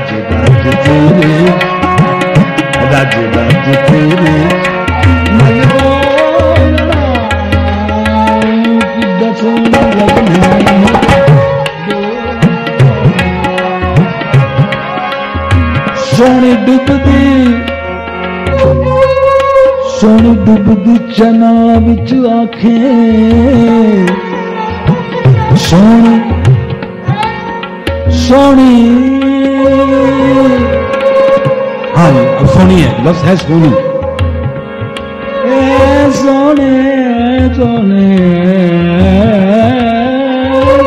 রাজ রাজ তেরে রাজ রাজ তেরে ਸੋਹਣੀ ਡੁੱਬਦੀ ਸੋਹਣੀ ਡੁੱਬਦੀ ਚਨਾ ਵਿੱਚ ਆਖੇ ਸੋਹਣੀ سوني هاي الفونية اللفظ هاز فوني زوني زوني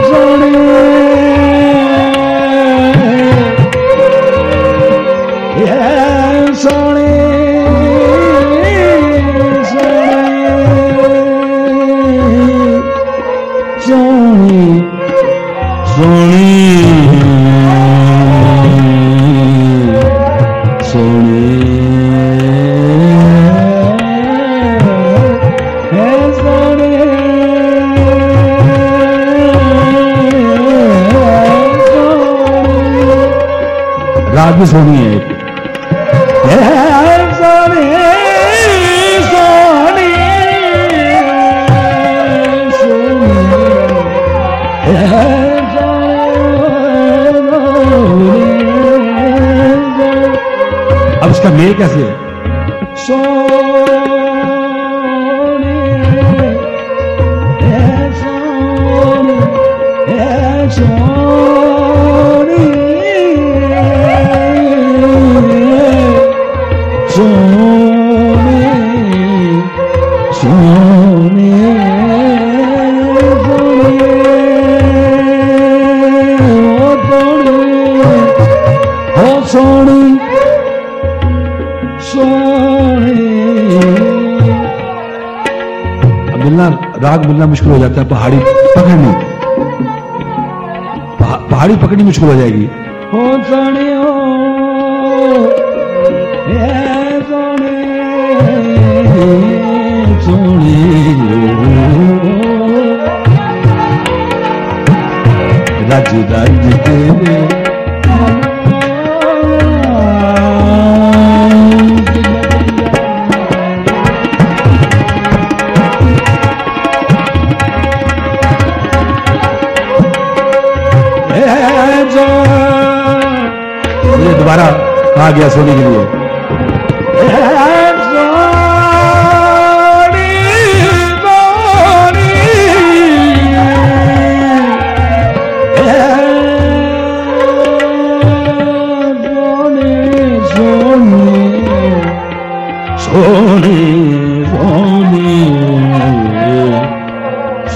زوني Yeah. بھی سونی ہے اب اس کا میل کیسے ہے؟ سونے اے سونے ملنا، راگ ملنا مشکل ہو جاتا ہے، پہاڑی پکڑنی۔ پہاڑی پکڑنی مشکل ہو جائے گی۔ ہو سونے رج رج تیرے دوبارہ کہا گیا سونے کے لیے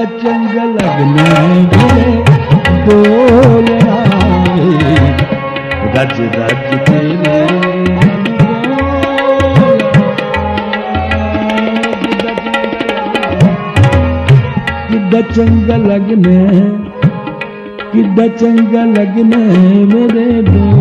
کڈا چنگا لگنا بولنا رج رج تیرے کڈا چنگا لگنا کڈا چنگا لگنا میرے بول